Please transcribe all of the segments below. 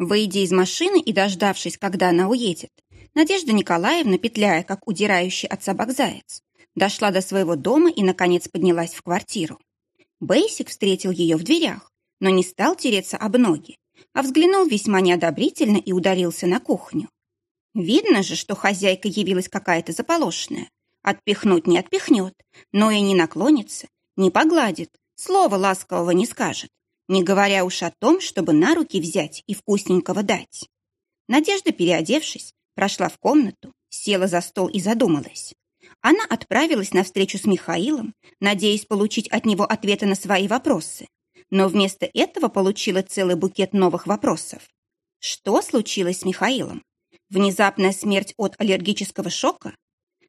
Выйдя из машины и дождавшись, когда она уедет, Надежда Николаевна, петляя, как удирающий от собак заяц, дошла до своего дома и, наконец, поднялась в квартиру. Бейсик встретил ее в дверях, но не стал тереться об ноги, а взглянул весьма неодобрительно и ударился на кухню. Видно же, что хозяйка явилась какая-то заполошенная. Отпихнуть не отпихнет, но и не наклонится, не погладит, слова ласкового не скажет, не говоря уж о том, чтобы на руки взять и вкусненького дать. Надежда, переодевшись, прошла в комнату, села за стол и задумалась. Она отправилась на встречу с Михаилом, надеясь получить от него ответы на свои вопросы, но вместо этого получила целый букет новых вопросов. Что случилось с Михаилом? Внезапная смерть от аллергического шока?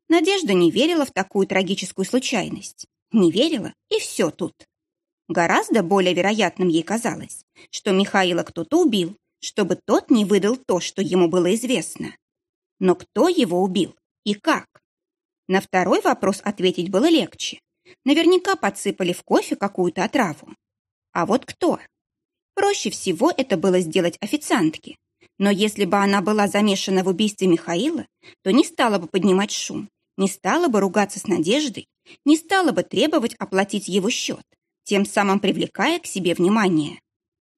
Надежда не верила в такую трагическую случайность. Не верила, и все тут. Гораздо более вероятным ей казалось, что Михаила кто-то убил, чтобы тот не выдал то, что ему было известно. Но кто его убил и как? На второй вопрос ответить было легче. Наверняка подсыпали в кофе какую-то отраву. А вот кто? Проще всего это было сделать официантке. Но если бы она была замешана в убийстве Михаила, то не стала бы поднимать шум, не стала бы ругаться с Надеждой, не стала бы требовать оплатить его счет, тем самым привлекая к себе внимание.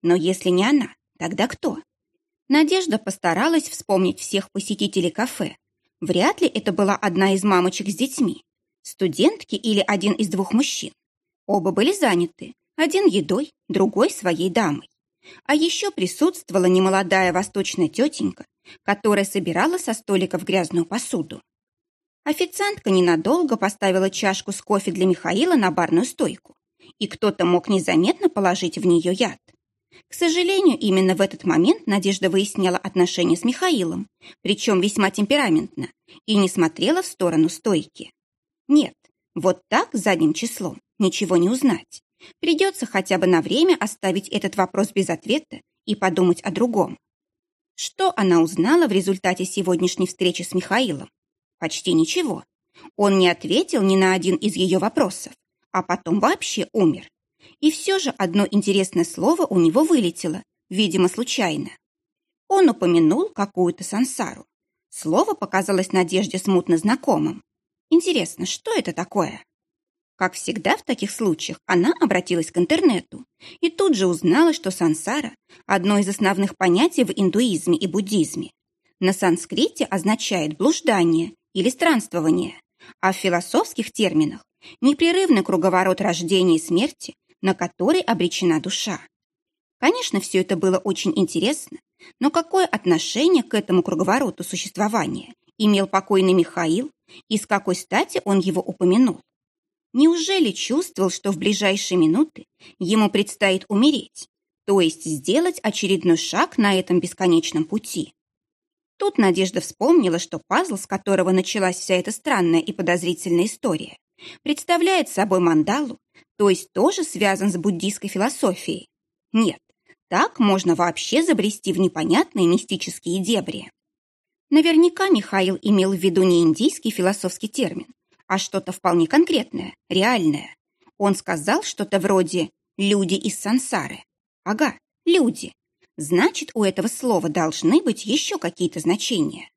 Но если не она, тогда кто? Надежда постаралась вспомнить всех посетителей кафе. Вряд ли это была одна из мамочек с детьми, студентки или один из двух мужчин. Оба были заняты, один едой, другой своей дамой. А еще присутствовала немолодая восточная тетенька, которая собирала со столиков грязную посуду. Официантка ненадолго поставила чашку с кофе для Михаила на барную стойку, и кто-то мог незаметно положить в нее яд. К сожалению, именно в этот момент Надежда выясняла отношения с Михаилом, причем весьма темпераментно, и не смотрела в сторону стойки. Нет, вот так задним числом ничего не узнать. Придется хотя бы на время оставить этот вопрос без ответа и подумать о другом. Что она узнала в результате сегодняшней встречи с Михаилом? Почти ничего. Он не ответил ни на один из ее вопросов, а потом вообще умер. И все же одно интересное слово у него вылетело, видимо, случайно. Он упомянул какую-то сансару. Слово показалось Надежде смутно знакомым. Интересно, что это такое? Как всегда в таких случаях, она обратилась к интернету и тут же узнала, что сансара – одно из основных понятий в индуизме и буддизме. На санскрите означает блуждание или странствование, а в философских терминах – непрерывный круговорот рождения и смерти, на который обречена душа. Конечно, все это было очень интересно, но какое отношение к этому круговороту существования имел покойный Михаил и с какой стати он его упомянул? Неужели чувствовал, что в ближайшие минуты ему предстоит умереть, то есть сделать очередной шаг на этом бесконечном пути? Тут Надежда вспомнила, что пазл, с которого началась вся эта странная и подозрительная история, представляет собой мандалу, то есть тоже связан с буддийской философией. Нет, так можно вообще забрести в непонятные мистические дебри. Наверняка Михаил имел в виду не индийский философский термин, а что-то вполне конкретное, реальное. Он сказал что-то вроде «люди из сансары». Ага, люди. Значит, у этого слова должны быть еще какие-то значения.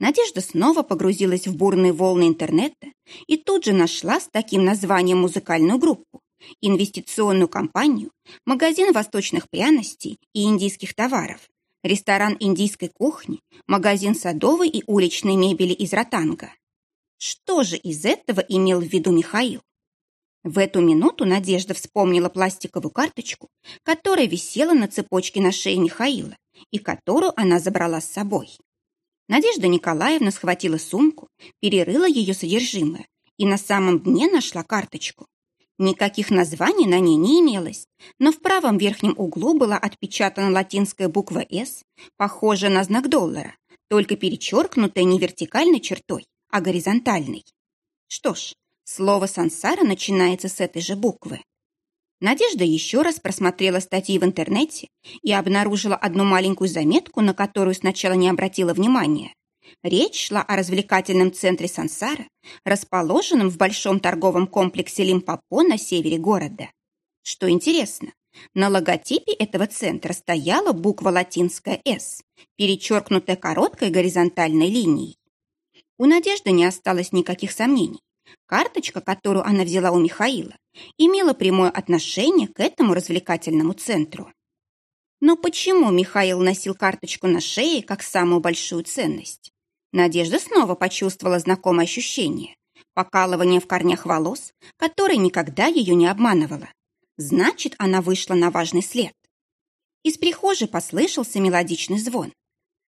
Надежда снова погрузилась в бурные волны интернета и тут же нашла с таким названием музыкальную группу, инвестиционную компанию, магазин восточных пряностей и индийских товаров, ресторан индийской кухни, магазин садовой и уличной мебели из Ротанга. Что же из этого имел в виду Михаил? В эту минуту Надежда вспомнила пластиковую карточку, которая висела на цепочке на шее Михаила и которую она забрала с собой. Надежда Николаевна схватила сумку, перерыла ее содержимое и на самом дне нашла карточку. Никаких названий на ней не имелось, но в правом верхнем углу была отпечатана латинская буква «С», похожая на знак доллара, только перечеркнутая не вертикальной чертой, а горизонтальный. Что ж, слово «сансара» начинается с этой же буквы. Надежда еще раз просмотрела статьи в интернете и обнаружила одну маленькую заметку, на которую сначала не обратила внимания. Речь шла о развлекательном центре Сансара, расположенном в большом торговом комплексе Лимпопо на севере города. Что интересно, На логотипе этого центра стояла буква латинская «С», перечеркнутая короткой горизонтальной линией. У Надежды не осталось никаких сомнений. Карточка, которую она взяла у Михаила, имела прямое отношение к этому развлекательному центру. Но почему Михаил носил карточку на шее как самую большую ценность? Надежда снова почувствовала знакомое ощущение – покалывание в корнях волос, которое никогда ее не обманывало. Значит, она вышла на важный след. Из прихожей послышался мелодичный звон.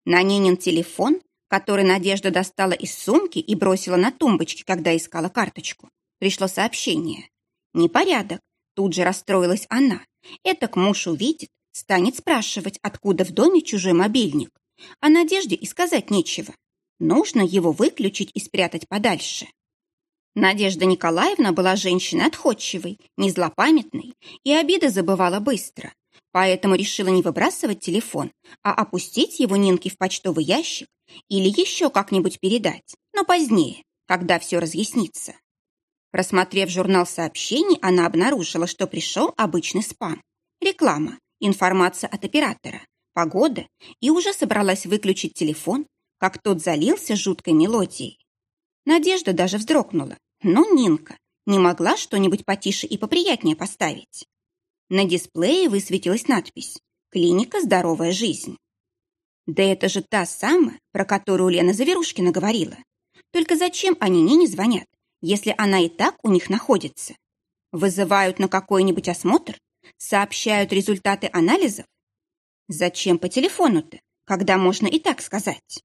На Нинин телефон, который Надежда достала из сумки и бросила на тумбочке, когда искала карточку, пришло сообщение. Непорядок. Тут же расстроилась она. Это к муж увидит, станет спрашивать, откуда в доме чужой мобильник. А Надежде и сказать нечего. Нужно его выключить и спрятать подальше. Надежда Николаевна была женщиной отходчивой, не злопамятной и обиды забывала быстро. Поэтому решила не выбрасывать телефон, а опустить его Нинке в почтовый ящик или еще как-нибудь передать, но позднее, когда все разъяснится. Просмотрев журнал сообщений, она обнаружила, что пришел обычный спам. Реклама, информация от оператора, погода, и уже собралась выключить телефон, как тот залился жуткой мелодией. Надежда даже вздрогнула, но Нинка не могла что-нибудь потише и поприятнее поставить. На дисплее высветилась надпись «Клиника «Здоровая жизнь». Да это же та самая, про которую Лена Заверушкина говорила. Только зачем они не звонят, если она и так у них находится? Вызывают на какой-нибудь осмотр? Сообщают результаты анализов? Зачем по телефону-то, когда можно и так сказать?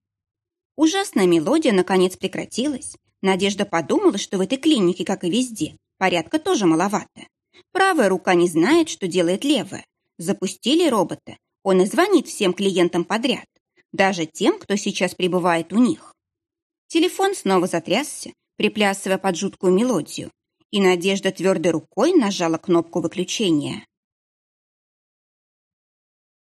Ужасная мелодия наконец прекратилась. Надежда подумала, что в этой клинике, как и везде, порядка тоже маловато. Правая рука не знает, что делает левая. Запустили робота. Он и звонит всем клиентам подряд, даже тем, кто сейчас пребывает у них. Телефон снова затрясся, приплясывая под жуткую мелодию, и Надежда твердой рукой нажала кнопку выключения.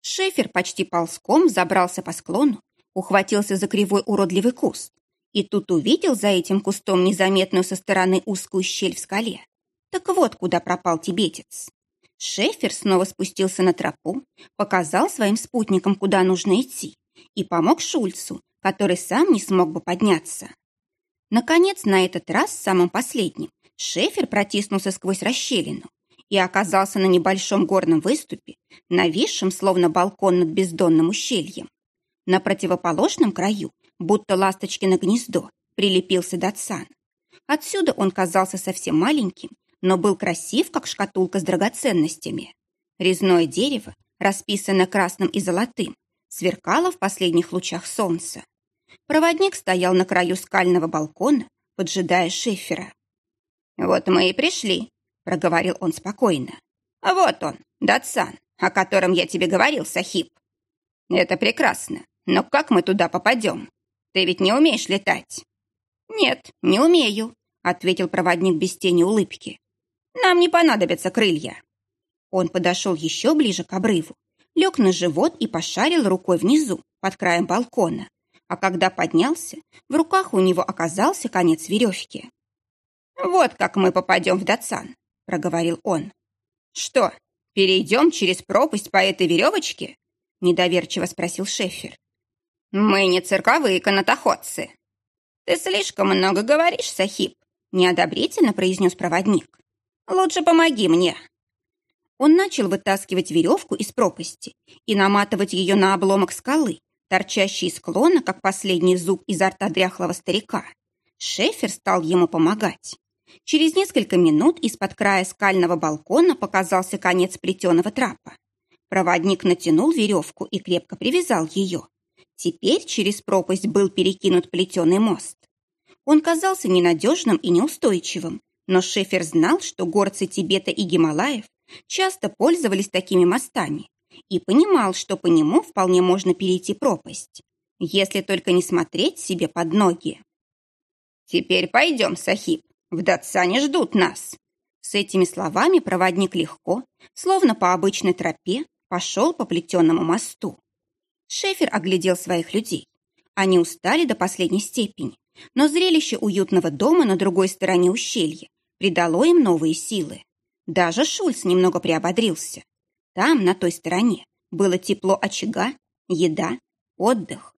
Шефер почти ползком забрался по склону, ухватился за кривой уродливый куст и тут увидел за этим кустом незаметную со стороны узкую щель в скале. Так вот, куда пропал тибетец. Шефер снова спустился на тропу, показал своим спутникам, куда нужно идти, и помог Шульцу, который сам не смог бы подняться. Наконец, на этот раз, самым последним, Шефер протиснулся сквозь расщелину и оказался на небольшом горном выступе, нависшем, словно балкон над бездонным ущельем. На противоположном краю, будто ласточкино гнездо, прилепился Датсан. Отсюда он казался совсем маленьким, но был красив, как шкатулка с драгоценностями. Резное дерево, расписанное красным и золотым, сверкало в последних лучах солнца. Проводник стоял на краю скального балкона, поджидая Шефера. «Вот мы и пришли», — проговорил он спокойно. «Вот он, Датсан, о котором я тебе говорил, Сахиб. Это прекрасно. Но как мы туда попадем? Ты ведь не умеешь летать?» «Нет, не умею», — ответил проводник без тени улыбки. «Нам не понадобятся крылья». Он подошел еще ближе к обрыву, лег на живот и пошарил рукой внизу, под краем балкона. А когда поднялся, в руках у него оказался конец веревки. «Вот как мы попадем в Датсан», — проговорил он. «Что, перейдем через пропасть по этой веревочке?» — недоверчиво спросил Шефер. «Мы не цирковые канатоходцы». «Ты слишком много говоришь, Сахиб», — неодобрительно произнес проводник. «Лучше помоги мне». Он начал вытаскивать веревку из пропасти и наматывать ее на обломок скалы, торчащий из склона, как последний зуб изо рта дряхлого старика. Шефер стал ему помогать. Через несколько минут из-под края скального балкона показался конец плетеного трапа. Проводник натянул веревку и крепко привязал ее. Теперь через пропасть был перекинут плетеный мост. Он казался ненадежным и неустойчивым, но Шефер знал, что горцы Тибета и Гималаев часто пользовались такими мостами и понимал, что по нему вполне можно перейти пропасть, если только не смотреть себе под ноги. «Теперь пойдем, Сахиб, в Датсане ждут нас». С этими словами проводник легко, словно по обычной тропе, пошел по плетенному мосту. Шефер оглядел своих людей. Они устали до последней степени, но зрелище уютного дома на другой стороне ущелья придало им новые силы. Даже Шульц немного приободрился. Там, на той стороне, было тепло очага, еда, отдых.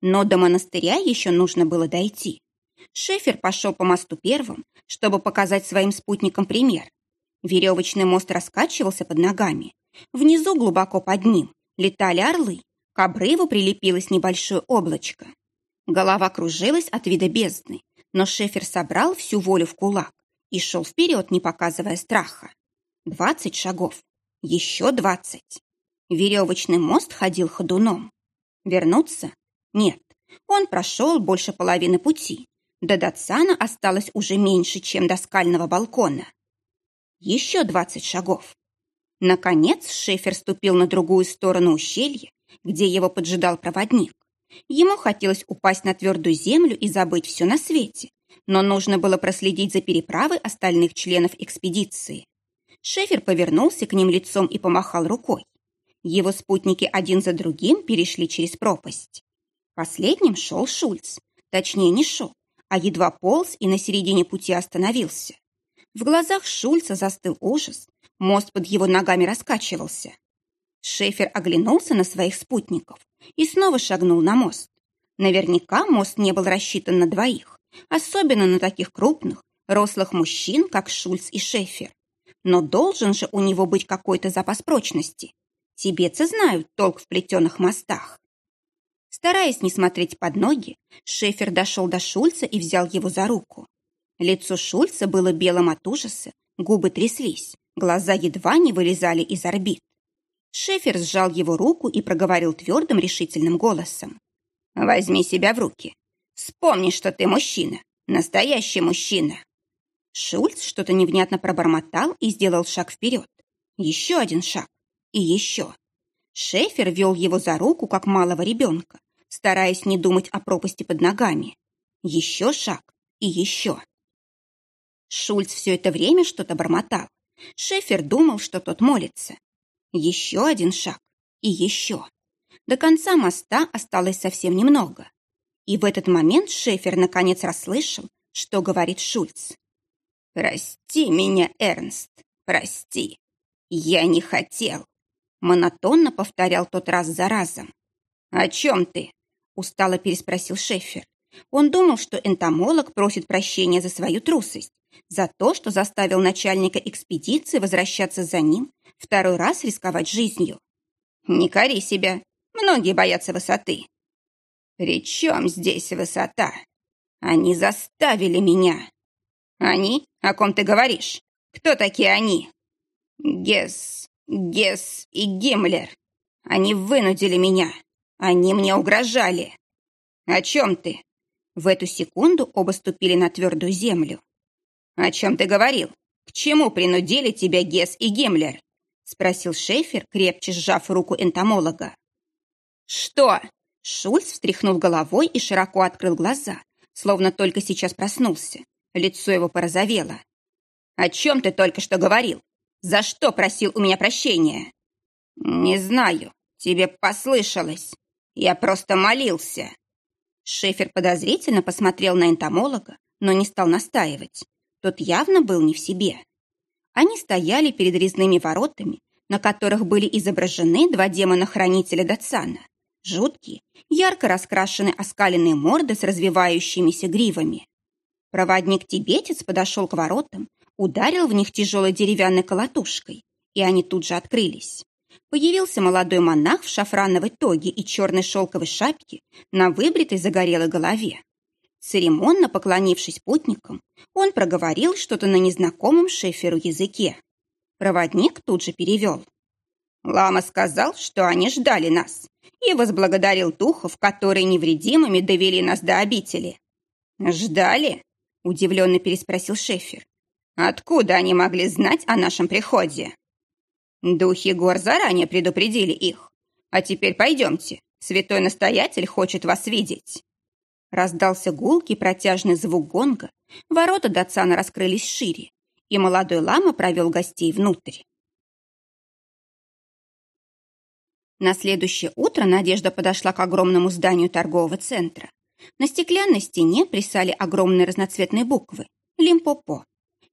Но до монастыря еще нужно было дойти. Шефер пошел по мосту первым, чтобы показать своим спутникам пример. Веревочный мост раскачивался под ногами. Внизу, глубоко под ним, летали орлы. К обрыву прилепилось небольшое облачко. Голова кружилась от вида бездны, но Шефер собрал всю волю в кулак и шел вперед, не показывая страха. Двадцать шагов. Еще двадцать. Веревочный мост ходил ходуном. Вернуться? Нет. Он прошел больше половины пути. До Датсана осталось уже меньше, чем до скального балкона. Еще двадцать шагов. Наконец Шефер ступил на другую сторону ущелья, где его поджидал проводник. Ему хотелось упасть на твердую землю и забыть все на свете, но нужно было проследить за переправой остальных членов экспедиции. Шефер повернулся к ним лицом и помахал рукой. Его спутники один за другим перешли через пропасть. Последним шел Шульц. Точнее, не шел, а едва полз и на середине пути остановился. В глазах Шульца застыл ужас, мост под его ногами раскачивался. Шефер оглянулся на своих спутников и снова шагнул на мост. Наверняка мост не был рассчитан на двоих, особенно на таких крупных, рослых мужчин, как Шульц и Шефер. Но должен же у него быть какой-то запас прочности. Тибетцы знают толк в плетеных мостах. Стараясь не смотреть под ноги, Шефер дошел до Шульца и взял его за руку. Лицо Шульца было белым от ужаса, губы тряслись, глаза едва не вылезали из орбит. Шефер сжал его руку и проговорил твердым решительным голосом. «Возьми себя в руки. Вспомни, что ты мужчина, настоящий мужчина». Шульц что-то невнятно пробормотал и сделал шаг вперед. Еще один шаг. И еще. Шефер вел его за руку, как малого ребенка, стараясь не думать о пропасти под ногами. Еще шаг и еще. Шульц все это время что-то бормотал. Шефер думал, что тот молится. Еще один шаг. И еще. До конца моста осталось совсем немного. И в этот момент Шефер наконец расслышал, что говорит Шульц. «Прости меня, Эрнст, прости. Я не хотел». Монотонно повторял тот раз за разом. «О чем ты?» – устало переспросил Шефер. Он думал, что энтомолог просит прощения за свою трусость, за то, что заставил начальника экспедиции возвращаться за ним второй раз рисковать жизнью. Не кори себя. Многие боятся высоты. При чем здесь высота? Они заставили меня. Они? О ком ты говоришь? Кто такие они? Гесс, Гесс и Гиммлер. Они вынудили меня. Они мне угрожали. О чем ты? В эту секунду оба ступили на твердую землю. О чем ты говорил? К чему принудили тебя Гесс и Гиммлер? спросил Шефер, крепче сжав руку энтомолога. «Что?» Шульц встряхнул головой и широко открыл глаза, словно только сейчас проснулся. Лицо его порозовело. «О чем ты только что говорил? За что просил у меня прощения?» «Не знаю. Тебе послышалось. Я просто молился». Шефер подозрительно посмотрел на энтомолога, но не стал настаивать. Тот явно был не в себе. Они стояли перед резными воротами, на которых были изображены два демона-хранителя Датсана. Жуткие, ярко раскрашенные оскаленные морды с развивающимися гривами. Проводник-тибетец подошел к воротам, ударил в них тяжелой деревянной колотушкой, и они тут же открылись. Появился молодой монах в шафрановой тоге и черной шелковой шапке на выбритой загорелой голове. Церемонно поклонившись путникам, он проговорил что-то на незнакомом шеферу языке. Проводник тут же перевел. Лама сказал, что они ждали нас, и возблагодарил духов, которые невредимыми довели нас до обители. «Ждали?» – удивленно переспросил Шефер. «Откуда они могли знать о нашем приходе?» «Духи гор заранее предупредили их. А теперь пойдемте, святой настоятель хочет вас видеть». Раздался гулкий протяжный звук гонга, ворота Датсана раскрылись шире, и молодой лама провел гостей внутрь. На следующее утро Надежда подошла к огромному зданию торгового центра. На стеклянной стене присали огромные разноцветные буквы «Лимпопо».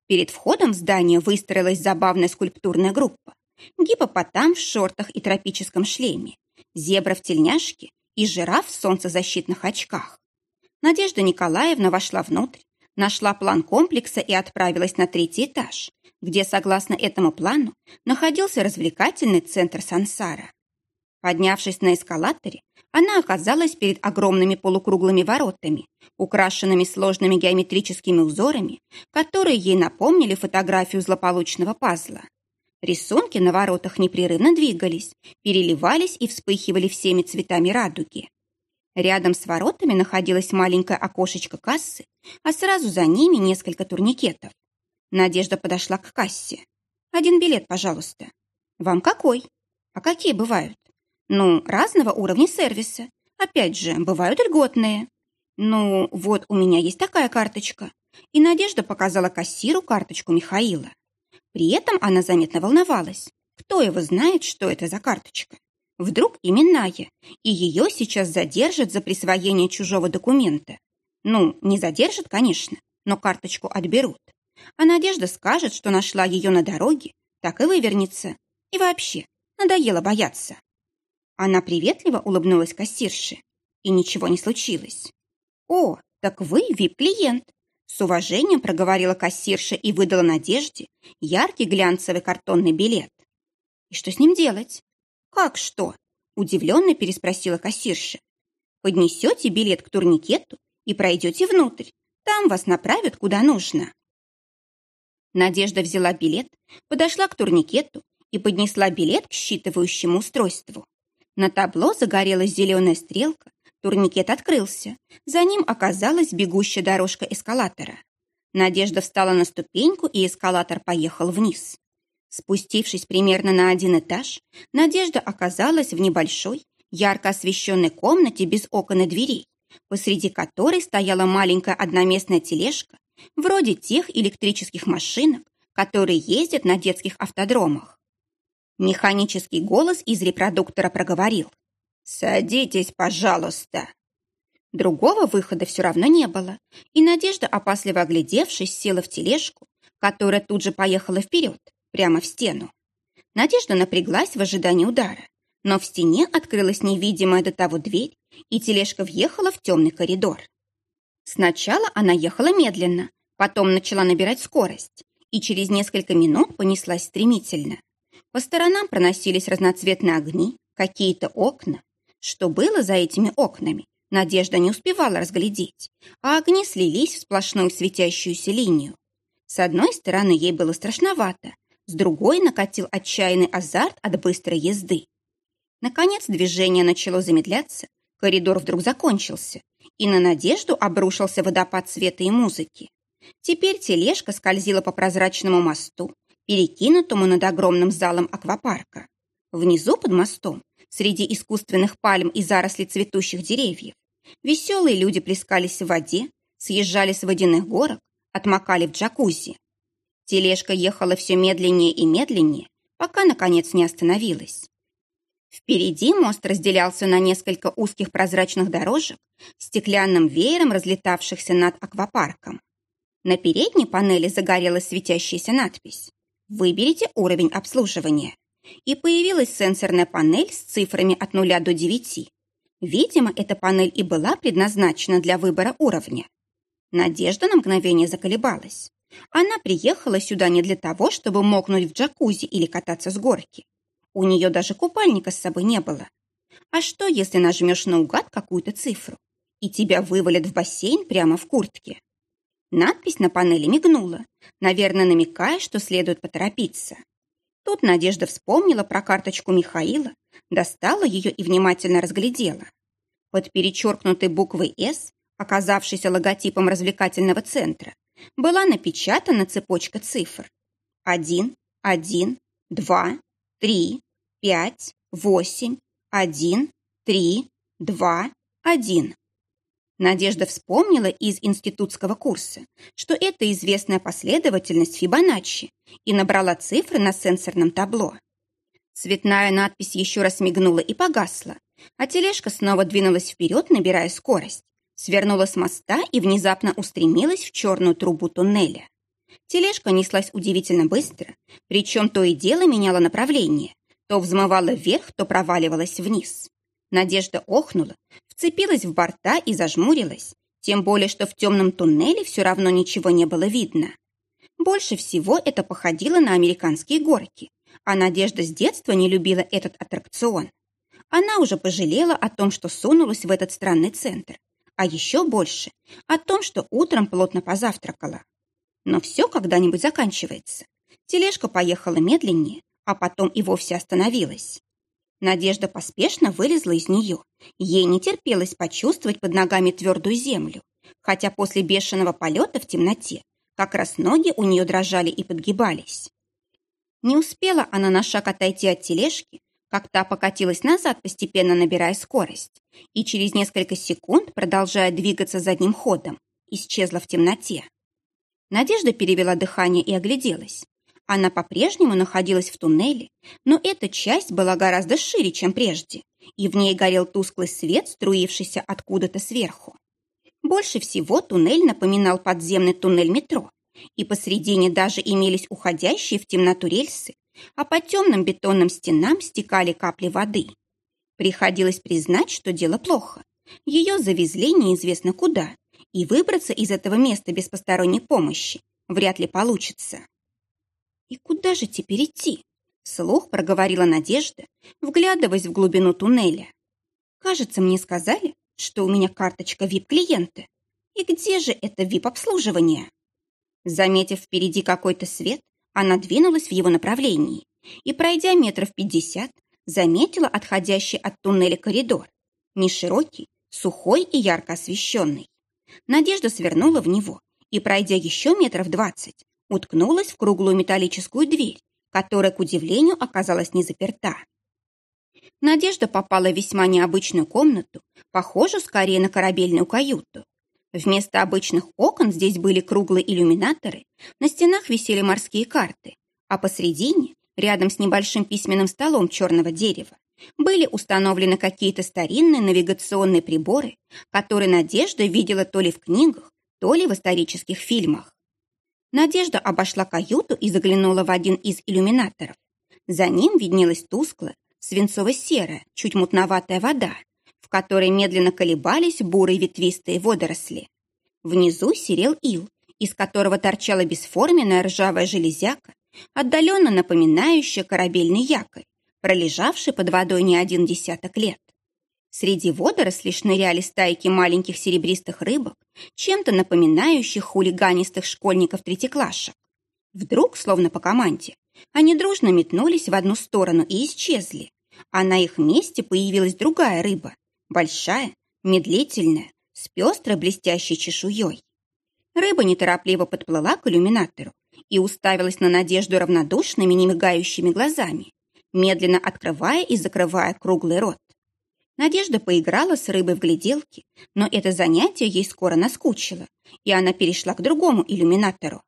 Перед входом в здание выстроилась забавная скульптурная группа. гипопотам в шортах и тропическом шлеме, зебра в тельняшке и жираф в солнцезащитных очках. Надежда Николаевна вошла внутрь, нашла план комплекса и отправилась на третий этаж, где, согласно этому плану, находился развлекательный центр Сансара. Поднявшись на эскалаторе, она оказалась перед огромными полукруглыми воротами, украшенными сложными геометрическими узорами, которые ей напомнили фотографию злополучного пазла. Рисунки на воротах непрерывно двигались, переливались и вспыхивали всеми цветами радуги. Рядом с воротами находилось маленькое окошечко кассы, а сразу за ними несколько турникетов. Надежда подошла к кассе. «Один билет, пожалуйста». «Вам какой?» «А какие бывают?» «Ну, разного уровня сервиса. Опять же, бывают льготные». «Ну, вот у меня есть такая карточка». И Надежда показала кассиру карточку Михаила. При этом она заметно волновалась. Кто его знает, что это за карточка? Вдруг именная, и ее сейчас задержат за присвоение чужого документа. Ну, не задержат, конечно, но карточку отберут. А Надежда скажет, что нашла ее на дороге, так и вывернется. И вообще, надоело бояться. Она приветливо улыбнулась кассирше, и ничего не случилось. «О, так вы вип-клиент!» С уважением проговорила кассирша и выдала Надежде яркий глянцевый картонный билет. «И что с ним делать?» «Как что?» – удивленно переспросила кассирша. «Поднесете билет к турникету и пройдете внутрь. Там вас направят куда нужно». Надежда взяла билет, подошла к турникету и поднесла билет к считывающему устройству. На табло загорелась зеленая стрелка, Турникет открылся. За ним оказалась бегущая дорожка эскалатора. Надежда встала на ступеньку, и эскалатор поехал вниз. Спустившись примерно на один этаж, Надежда оказалась в небольшой, ярко освещенной комнате без окон и дверей, посреди которой стояла маленькая одноместная тележка, вроде тех электрических машинок, которые ездят на детских автодромах. Механический голос из репродуктора проговорил. «Садитесь, пожалуйста». Другого выхода все равно не было, и Надежда, опасливо оглядевшись, села в тележку, которая тут же поехала вперед, прямо в стену. Надежда напряглась в ожидании удара, но в стене открылась невидимая до того дверь, и тележка въехала в темный коридор. Сначала она ехала медленно, потом начала набирать скорость, и через несколько минут понеслась стремительно. По сторонам проносились разноцветные огни, какие-то окна, что было за этими окнами, Надежда не успевала разглядеть, а огни слились в сплошную светящуюся линию. С одной стороны ей было страшновато, с другой накатил отчаянный азарт от быстрой езды. Наконец движение начало замедляться, коридор вдруг закончился, и на Надежду обрушился водопад света и музыки. Теперь тележка скользила по прозрачному мосту, перекинутому над огромным залом аквапарка. Внизу под мостом среди искусственных пальм и зарослей цветущих деревьев. Веселые люди плескались в воде, съезжали с водяных горок, отмокали в джакузи. Тележка ехала все медленнее и медленнее, пока, наконец, не остановилась. Впереди мост разделялся на несколько узких прозрачных дорожек, стеклянным веером разлетавшихся над аквапарком. На передней панели загорелась светящаяся надпись «Выберите уровень обслуживания» и появилась сенсорная панель с цифрами от 0 до 9. Видимо, эта панель и была предназначена для выбора уровня. Надежда на мгновение заколебалась. Она приехала сюда не для того, чтобы мокнуть в джакузи или кататься с горки. У нее даже купальника с собой не было. А что, если нажмешь наугад какую-то цифру, и тебя вывалят в бассейн прямо в куртке? Надпись на панели мигнула, наверное, намекая, что следует поторопиться. Тут Надежда вспомнила про карточку Михаила, достала ее и внимательно разглядела. Под перечеркнутой буквой «С», оказавшейся логотипом развлекательного центра, была напечатана цепочка цифр. Один, один, два, три, пять, восемь, один, три, два, один. Надежда вспомнила из институтского курса, что это известная последовательность Фибоначчи и набрала цифры на сенсорном табло. Цветная надпись еще раз мигнула и погасла, а тележка снова двинулась вперед, набирая скорость, свернула с моста и внезапно устремилась в черную трубу туннеля. Тележка неслась удивительно быстро, причем то и дело меняла направление, то взмывала вверх, то проваливалась вниз. Надежда охнула, вцепилась в борта и зажмурилась, тем более, что в темном туннеле все равно ничего не было видно. Больше всего это походило на американские горки, а Надежда с детства не любила этот аттракцион. Она уже пожалела о том, что сунулась в этот странный центр, а еще больше о том, что утром плотно позавтракала. Но все когда-нибудь заканчивается. Тележка поехала медленнее, а потом и вовсе остановилась. Надежда поспешно вылезла из нее. Ей не терпелось почувствовать под ногами твердую землю, хотя после бешеного полета в темноте как раз ноги у нее дрожали и подгибались. Не успела она на шаг отойти от тележки, как та покатилась назад, постепенно набирая скорость, и через несколько секунд, продолжая двигаться задним ходом, исчезла в темноте. Надежда перевела дыхание и огляделась. Она по-прежнему находилась в туннеле, но эта часть была гораздо шире, чем прежде, и в ней горел тусклый свет, струившийся откуда-то сверху. Больше всего туннель напоминал подземный туннель метро, и посредине даже имелись уходящие в темноту рельсы, а по темным бетонным стенам стекали капли воды. Приходилось признать, что дело плохо. Ее завезли неизвестно куда, и выбраться из этого места без посторонней помощи вряд ли получится. «И куда же теперь идти?» Слух проговорила Надежда, вглядываясь в глубину туннеля. «Кажется, мне сказали, что у меня карточка вип-клиента. И где же это вип-обслуживание?» Заметив впереди какой-то свет, она двинулась в его направлении и, пройдя метров пятьдесят, заметила отходящий от туннеля коридор. Не широкий, сухой и ярко освещенный. Надежда свернула в него и, пройдя еще метров двадцать, уткнулась в круглую металлическую дверь, которая, к удивлению, оказалась не заперта. Надежда попала в весьма необычную комнату, похожую скорее на корабельную каюту. Вместо обычных окон здесь были круглые иллюминаторы, на стенах висели морские карты, а посредине, рядом с небольшим письменным столом черного дерева, были установлены какие-то старинные навигационные приборы, которые Надежда видела то ли в книгах, то ли в исторических фильмах. Надежда обошла каюту и заглянула в один из иллюминаторов. За ним виднелась тусклая, свинцово-серая, чуть мутноватая вода, в которой медленно колебались бурые ветвистые водоросли. Внизу серел ил, из которого торчала бесформенная ржавая железяка, отдаленно напоминающая корабельный якорь, пролежавший под водой не один десяток лет. Среди водорослей шныряли стайки маленьких серебристых рыбок, чем-то напоминающих хулиганистых школьников-третьеклашек. Вдруг, словно по команде, они дружно метнулись в одну сторону и исчезли, а на их месте появилась другая рыба, большая, медлительная, с пестрой блестящей чешуей. Рыба неторопливо подплыла к иллюминатору и уставилась на Надежду равнодушными, немигающими глазами, медленно открывая и закрывая круглый рот. Надежда поиграла с рыбой в гляделки, но это занятие ей скоро наскучило, и она перешла к другому иллюминатору.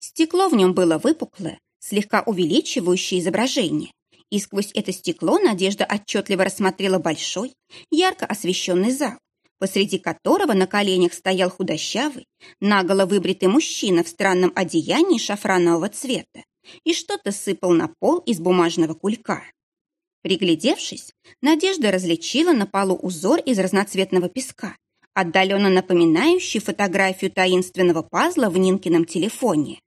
Стекло в нем было выпуклое, слегка увеличивающее изображение, и сквозь это стекло Надежда отчетливо рассмотрела большой, ярко освещенный зал, посреди которого на коленях стоял худощавый, наголо выбритый мужчина в странном одеянии шафранового цвета и что-то сыпал на пол из бумажного кулька. Приглядевшись, Надежда различила на полу узор из разноцветного песка, отдаленно напоминающий фотографию таинственного пазла в Нинкином телефоне.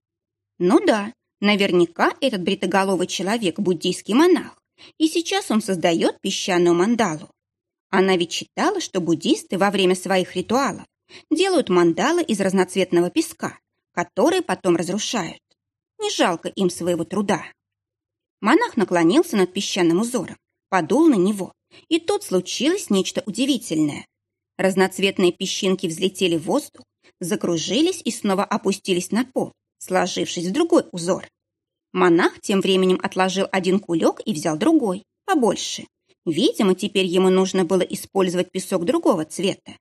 Ну да, наверняка этот бритоголовый человек – буддийский монах, и сейчас он создает песчаную мандалу. Она ведь читала, что буддисты во время своих ритуалов делают мандалы из разноцветного песка, которые потом разрушают. Не жалко им своего труда. Монах наклонился над песчаным узором, подул на него, и тут случилось нечто удивительное. Разноцветные песчинки взлетели в воздух, закружились и снова опустились на пол, сложившись в другой узор. Монах тем временем отложил один кулек и взял другой, побольше. Видимо, теперь ему нужно было использовать песок другого цвета.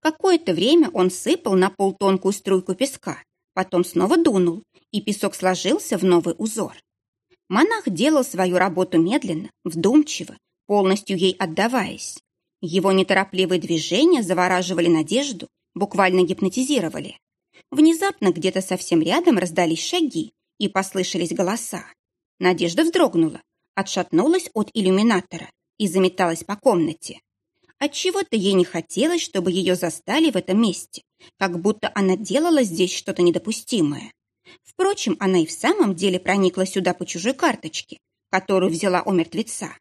Какое-то время он сыпал на пол тонкую струйку песка, потом снова дунул, и песок сложился в новый узор. Монах делал свою работу медленно, вдумчиво, полностью ей отдаваясь. Его неторопливые движения завораживали надежду, буквально гипнотизировали. Внезапно где-то совсем рядом раздались шаги и послышались голоса. Надежда вздрогнула, отшатнулась от иллюминатора и заметалась по комнате. Отчего-то ей не хотелось, чтобы ее застали в этом месте, как будто она делала здесь что-то недопустимое. Впрочем, она и в самом деле проникла сюда по чужой карточке, которую взяла у мертвеца.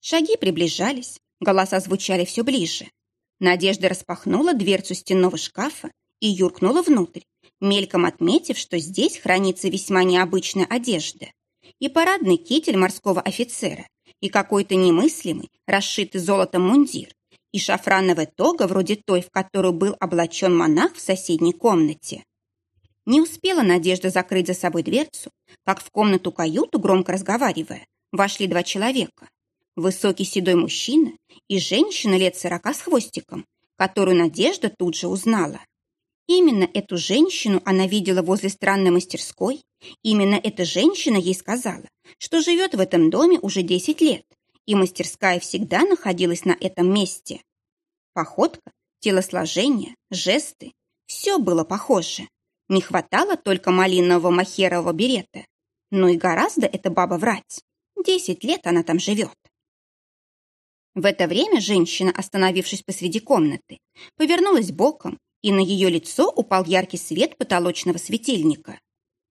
Шаги приближались, голоса звучали все ближе. Надежда распахнула дверцу стенного шкафа и юркнула внутрь, мельком отметив, что здесь хранится весьма необычная одежда. И парадный китель морского офицера, и какой-то немыслимый, расшитый золотом мундир, и шафрановая тога вроде той, в которую был облачен монах в соседней комнате. Не успела Надежда закрыть за собой дверцу, как в комнату-каюту, громко разговаривая, вошли два человека. Высокий седой мужчина и женщина лет сорока с хвостиком, которую Надежда тут же узнала. Именно эту женщину она видела возле странной мастерской. Именно эта женщина ей сказала, что живет в этом доме уже 10 лет, и мастерская всегда находилась на этом месте. Походка, телосложение, жесты – все было похоже. Не хватало только малинового махерового берета. Ну и гораздо эта баба врать. Десять лет она там живет. В это время женщина, остановившись посреди комнаты, повернулась боком и на ее лицо упал яркий свет потолочного светильника.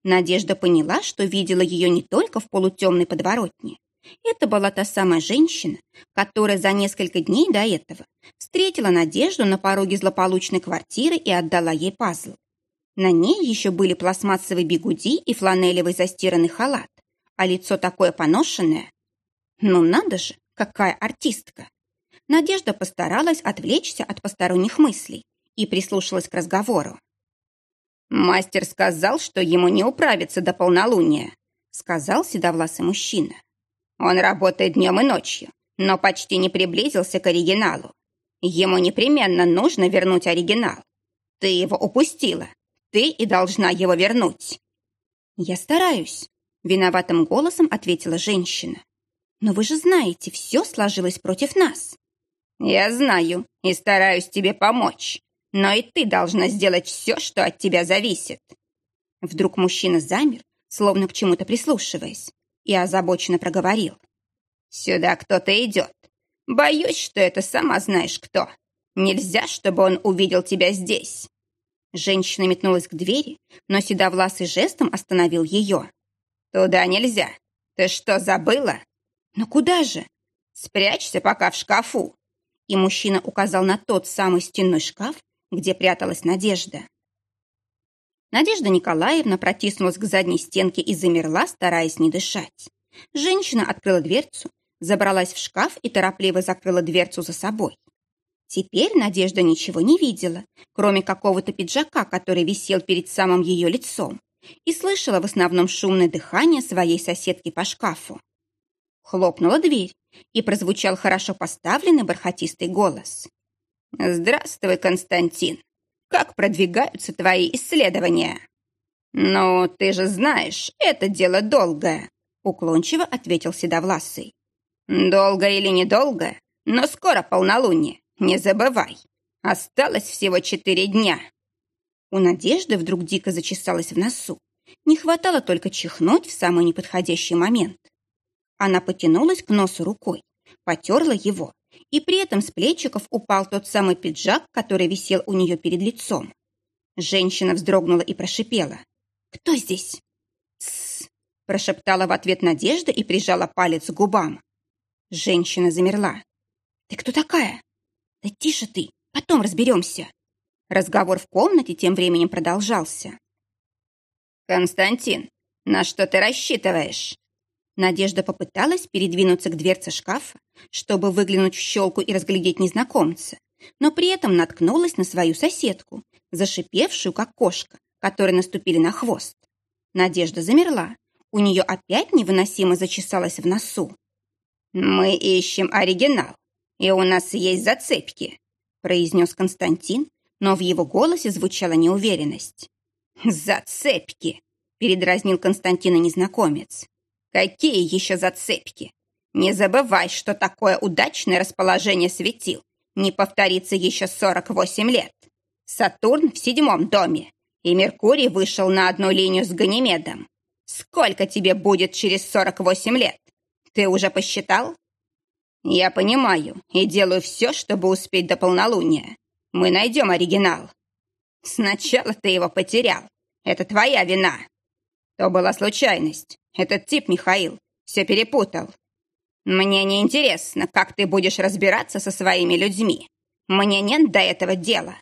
Надежда поняла, что видела ее не только в полутемной подворотне. Это была та самая женщина, которая за несколько дней до этого встретила Надежду на пороге злополучной квартиры и отдала ей пазл. На ней еще были пластмассовые бигуди и фланелевый застиранный халат, а лицо такое поношенное. Ну надо же, какая артистка! Надежда постаралась отвлечься от посторонних мыслей и прислушалась к разговору. «Мастер сказал, что ему не управиться до полнолуния», сказал седовласый мужчина. «Он работает днем и ночью, но почти не приблизился к оригиналу. Ему непременно нужно вернуть оригинал. Ты его упустила. Ты и должна его вернуть». «Я стараюсь», — виноватым голосом ответила женщина. «Но вы же знаете, все сложилось против нас». «Я знаю и стараюсь тебе помочь но и ты должна сделать все, что от тебя зависит». Вдруг мужчина замер, словно к чему-то прислушиваясь, и озабоченно проговорил. «Сюда кто-то идет. Боюсь, что это сама знаешь кто. Нельзя, чтобы он увидел тебя здесь». Женщина метнулась к двери, но седовласый жестом остановил ее. «Туда нельзя. Ты что, забыла?» «Но куда же?» «Спрячься пока в шкафу». И мужчина указал на тот самый стенной шкаф, где пряталась Надежда. Надежда Николаевна протиснулась к задней стенке и замерла, стараясь не дышать. Женщина открыла дверцу, забралась в шкаф и торопливо закрыла дверцу за собой. Теперь Надежда ничего не видела, кроме какого-то пиджака, который висел перед самым ее лицом, и слышала в основном шумное дыхание своей соседки по шкафу. Хлопнула дверь, и прозвучал хорошо поставленный бархатистый голос. «Здравствуй, Константин. Как продвигаются твои исследования?» «Ну, ты же знаешь, это дело долгое», — уклончиво ответил Седовласый. «Долго или недолго, но скоро полнолуние, не забывай. Осталось всего четыре дня». У Надежды вдруг дико зачесалась в носу. Не хватало только чихнуть в самый неподходящий момент. Она потянулась к носу рукой, потерла его и при этом с плечиков упал тот самый пиджак, который висел у нее перед лицом. Женщина вздрогнула и прошипела. «Кто здесь?» «Тссс!» – прошептала в ответ Надежда и прижала палец к губам. Женщина замерла. «Ты кто такая?» «Да тише ты, потом разберемся!» Разговор в комнате тем временем продолжался. «Константин, на что ты рассчитываешь?» Надежда попыталась передвинуться к дверце шкафа, чтобы выглянуть в щелку и разглядеть незнакомца, но при этом наткнулась на свою соседку, зашипевшую, как кошка, которой наступили на хвост. Надежда замерла. У нее опять невыносимо зачесалась в носу. «Мы ищем оригинал, и у нас есть зацепки», произнес Константин, но в его голосе звучала неуверенность. «Зацепки!» – передразнил Константина незнакомец. Какие еще зацепки? Не забывай, что такое удачное расположение светил не повторится еще 48 лет. Сатурн в седьмом доме, и Меркурий вышел на одну линию с Ганимедом. Сколько тебе будет через 48 лет? Ты уже посчитал? Я понимаю и делаю все, чтобы успеть до полнолуния. Мы найдем оригинал. Сначала ты его потерял. Это твоя вина. То была случайность. Этот тип, Михаил, все перепутал. Мне не интересно, как ты будешь разбираться со своими людьми. Мне нет до этого дела.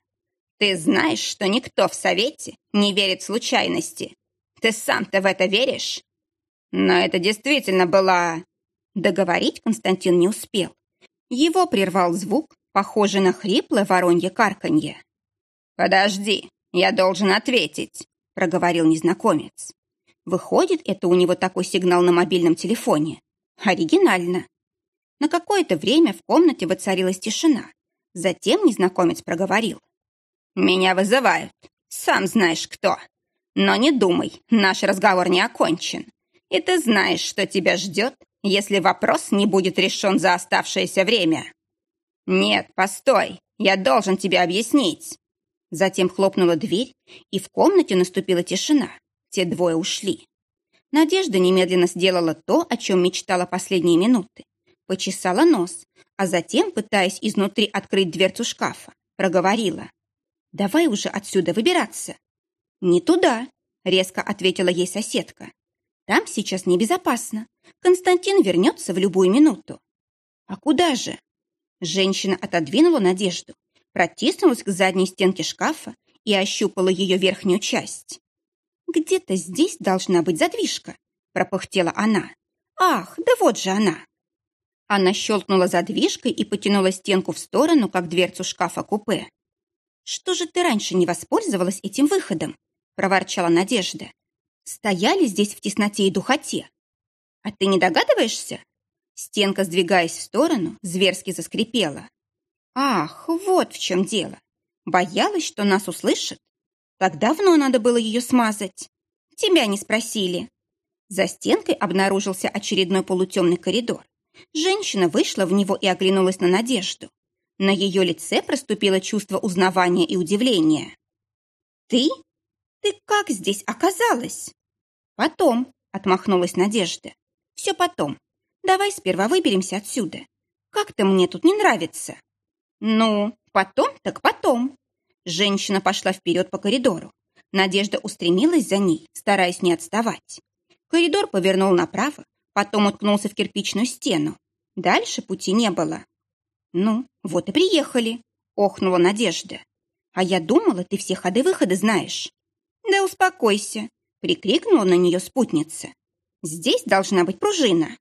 Ты знаешь, что никто в Совете не верит случайности. Ты сам-то в это веришь? Но это действительно была... Договорить Константин не успел. Его прервал звук, похожий на хриплое воронье карканье. «Подожди, я должен ответить», — проговорил незнакомец. Выходит, это у него такой сигнал на мобильном телефоне. Оригинально. На какое-то время в комнате воцарилась тишина. Затем незнакомец проговорил. «Меня вызывают. Сам знаешь кто. Но не думай, наш разговор не окончен. И ты знаешь, что тебя ждет, если вопрос не будет решен за оставшееся время». «Нет, постой, я должен тебе объяснить». Затем хлопнула дверь, и в комнате наступила тишина. Те двое ушли. Надежда немедленно сделала то, о чем мечтала последние минуты. Почесала нос, а затем, пытаясь изнутри открыть дверцу шкафа, проговорила. «Давай уже отсюда выбираться». «Не туда», — резко ответила ей соседка. «Там сейчас небезопасно. Константин вернется в любую минуту». «А куда же?» Женщина отодвинула Надежду, протиснулась к задней стенке шкафа и ощупала ее верхнюю часть. «Где-то здесь должна быть задвижка», — пропыхтела она. «Ах, да вот же она!» Она щелкнула задвижкой и потянула стенку в сторону, как дверцу шкафа-купе. «Что же ты раньше не воспользовалась этим выходом?» — проворчала Надежда. «Стояли здесь в тесноте и духоте. А ты не догадываешься?» Стенка, сдвигаясь в сторону, зверски заскрипела. «Ах, вот в чем дело. Боялась, что нас услышат? Так давно надо было ее смазать. Тебя не спросили. За стенкой обнаружился очередной полутемный коридор. Женщина вышла в него и оглянулась на Надежду. На ее лице проступило чувство узнавания и удивления. «Ты? Ты как здесь оказалась?» «Потом», — отмахнулась Надежда. «Все потом. Давай сперва выберемся отсюда. Как-то мне тут не нравится». «Ну, потом так потом», Женщина пошла вперед по коридору. Надежда устремилась за ней, стараясь не отставать. Коридор повернул направо, потом уткнулся в кирпичную стену. Дальше пути не было. «Ну, вот и приехали», — охнула Надежда. «А я думала, ты все ходы-выходы знаешь». «Да успокойся», — прикрикнула на нее спутница. «Здесь должна быть пружина».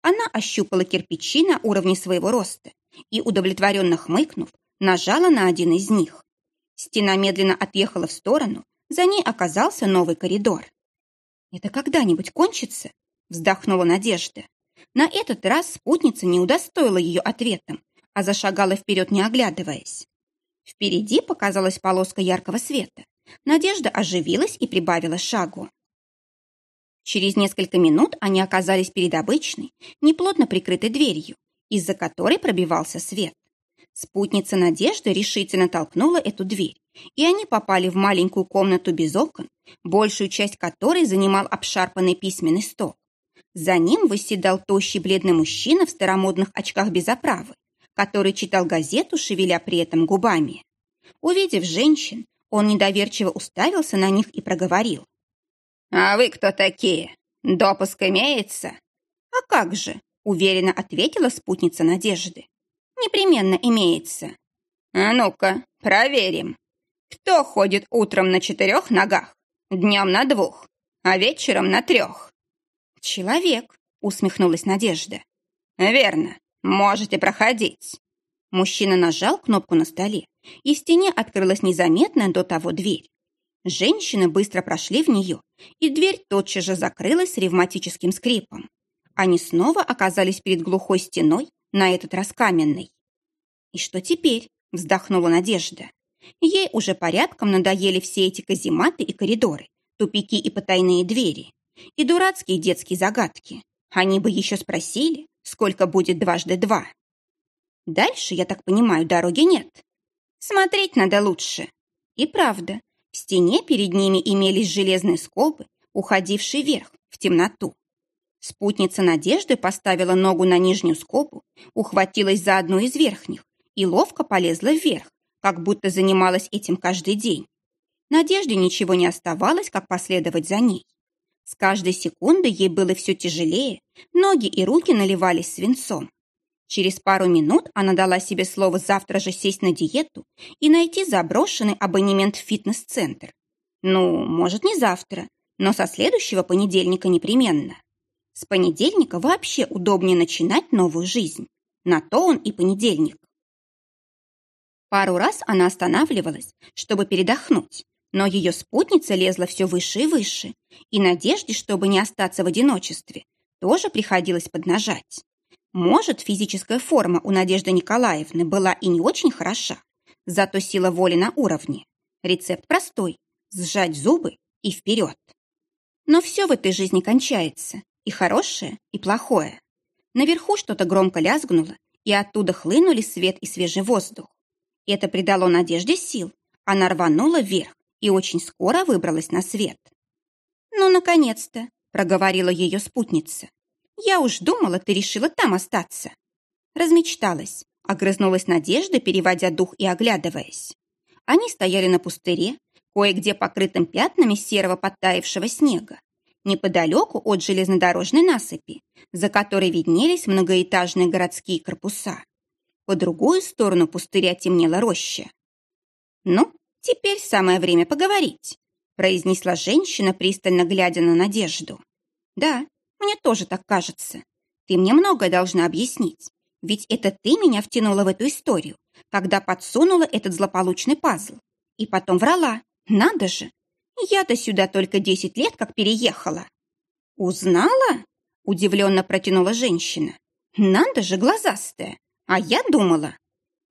Она ощупала кирпичи на уровне своего роста и, удовлетворенно хмыкнув, нажала на один из них. Стена медленно отъехала в сторону, за ней оказался новый коридор. «Это когда-нибудь кончится?» — вздохнула Надежда. На этот раз спутница не удостоила ее ответом, а зашагала вперед, не оглядываясь. Впереди показалась полоска яркого света. Надежда оживилась и прибавила шагу. Через несколько минут они оказались перед обычной, неплотно прикрытой дверью, из-за которой пробивался свет. Спутница Надежды решительно толкнула эту дверь, и они попали в маленькую комнату без окон, большую часть которой занимал обшарпанный письменный стол. За ним восседал тощий бледный мужчина в старомодных очках без оправы, который читал газету, шевеля при этом губами. Увидев женщин, он недоверчиво уставился на них и проговорил. «А вы кто такие? Допуск имеется?» «А как же?» — уверенно ответила спутница Надежды непременно имеется. А ну-ка, проверим. Кто ходит утром на четырех ногах, днем на двух, а вечером на трех? Человек, усмехнулась Надежда. Верно, можете проходить. Мужчина нажал кнопку на столе, и в стене открылась незаметная до того дверь. Женщины быстро прошли в нее, и дверь тотчас же закрылась с ревматическим скрипом. Они снова оказались перед глухой стеной, на этот раз каменный. «И что теперь?» – вздохнула Надежда. Ей уже порядком надоели все эти казематы и коридоры, тупики и потайные двери, и дурацкие детские загадки. Они бы еще спросили, сколько будет дважды два. Дальше, я так понимаю, дороги нет. Смотреть надо лучше. И правда, в стене перед ними имелись железные скобы, уходившие вверх, в темноту. Спутница Надежды поставила ногу на нижнюю скобу, ухватилась за одну из верхних и ловко полезла вверх, как будто занималась этим каждый день. Надежде ничего не оставалось, как последовать за ней. С каждой секундой ей было все тяжелее, ноги и руки наливались свинцом. Через пару минут она дала себе слово завтра же сесть на диету и найти заброшенный абонемент в фитнес-центр. Ну, может, не завтра, но со следующего понедельника непременно. С понедельника вообще удобнее начинать новую жизнь. На то он и понедельник. Пару раз она останавливалась, чтобы передохнуть, но ее спутница лезла все выше и выше, и надежде, чтобы не остаться в одиночестве, тоже приходилось поднажать. Может, физическая форма у Надежды Николаевны была и не очень хороша, зато сила воли на уровне. Рецепт простой – сжать зубы и вперед. Но все в этой жизни кончается, и хорошее, и плохое. Наверху что-то громко лязгнуло, и оттуда хлынули свет и свежий воздух. Это придало Надежде сил. Она рванула вверх, и очень скоро выбралась на свет. «Ну, наконец-то!» — проговорила ее спутница. «Я уж думала, ты решила там остаться». Размечталась, огрызнулась Надежда, переводя дух и оглядываясь. Они стояли на пустыре, кое-где покрытым пятнами серого подтаявшего снега, неподалеку от железнодорожной насыпи, за которой виднелись многоэтажные городские корпуса. По другую сторону пустыря темнела роща. «Ну, «Теперь самое время поговорить», — произнесла женщина, пристально глядя на Надежду. «Да, мне тоже так кажется. Ты мне многое должна объяснить, ведь это ты меня втянула в эту историю, когда подсунула этот злополучный пазл. И потом врала. Надо же! Я-то сюда только десять лет как переехала». «Узнала?» — удивленно протянула женщина. «Надо же, глазастая! А я думала...»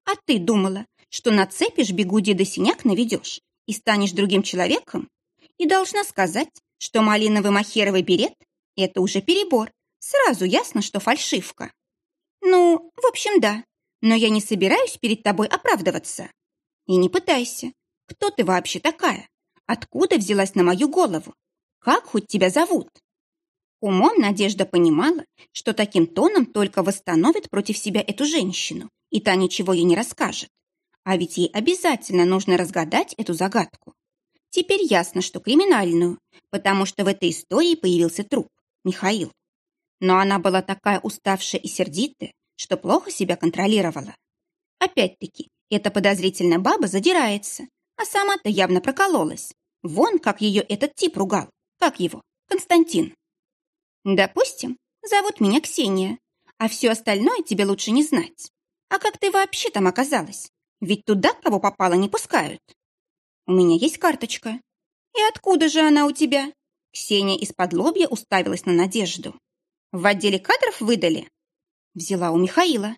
«А ты думала, что нацепишь бегуди до синяк наведешь и станешь другим человеком? И должна сказать, что малиновый махеровый берет – это уже перебор. Сразу ясно, что фальшивка. Ну, в общем, да. Но я не собираюсь перед тобой оправдываться. И не пытайся. Кто ты вообще такая? Откуда взялась на мою голову? Как хоть тебя зовут? Умом Надежда понимала, что таким тоном только восстановит против себя эту женщину, и та ничего ей не расскажет. А ведь ей обязательно нужно разгадать эту загадку. Теперь ясно, что криминальную, потому что в этой истории появился труп, Михаил. Но она была такая уставшая и сердитая, что плохо себя контролировала. Опять-таки, эта подозрительная баба задирается, а сама-то явно прокололась. Вон, как ее этот тип ругал. Как его? Константин. Допустим, зовут меня Ксения, а все остальное тебе лучше не знать. А как ты вообще там оказалась? Ведь туда, кого попало, не пускают. У меня есть карточка. И откуда же она у тебя? Ксения из-под лобья уставилась на Надежду. В отделе кадров выдали? Взяла у Михаила.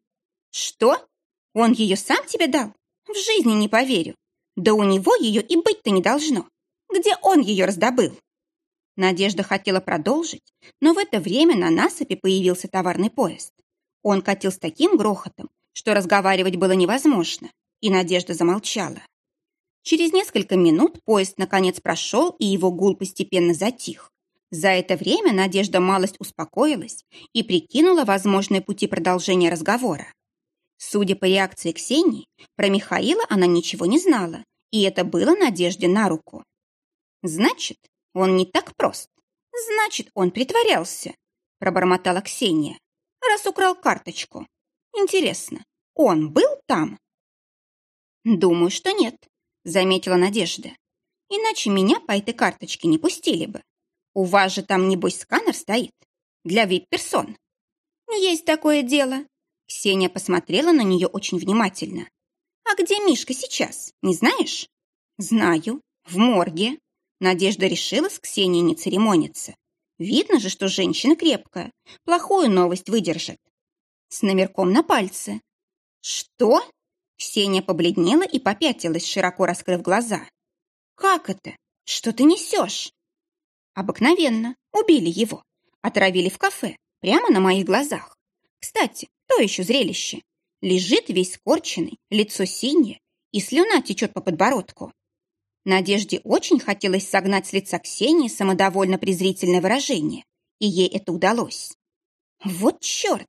Что? Он ее сам тебе дал? В жизни не поверю. Да у него ее и быть-то не должно. Где он ее раздобыл? Надежда хотела продолжить, но в это время на насыпи появился товарный поезд. Он катил с таким грохотом, что разговаривать было невозможно и Надежда замолчала. Через несколько минут поезд наконец прошел, и его гул постепенно затих. За это время Надежда малость успокоилась и прикинула возможные пути продолжения разговора. Судя по реакции Ксении, про Михаила она ничего не знала, и это было Надежде на руку. «Значит, он не так прост. Значит, он притворялся», – пробормотала Ксения, раз украл карточку. «Интересно, он был там?» «Думаю, что нет», — заметила Надежда. «Иначе меня по этой карточке не пустили бы. У вас же там, небось, сканер стоит. Для вип-персон». «Есть такое дело». Ксения посмотрела на нее очень внимательно. «А где Мишка сейчас, не знаешь?» «Знаю. В морге». Надежда решила с Ксенией не церемониться. Видно же, что женщина крепкая. Плохую новость выдержит. С номерком на пальце. «Что?» Ксения побледнела и попятилась, широко раскрыв глаза. «Как это? Что ты несешь?» «Обыкновенно. Убили его. Отравили в кафе. Прямо на моих глазах. Кстати, то еще зрелище. Лежит весь скорченный, лицо синее, и слюна течет по подбородку. Надежде очень хотелось согнать с лица Ксении самодовольно-презрительное выражение, и ей это удалось. Вот черт!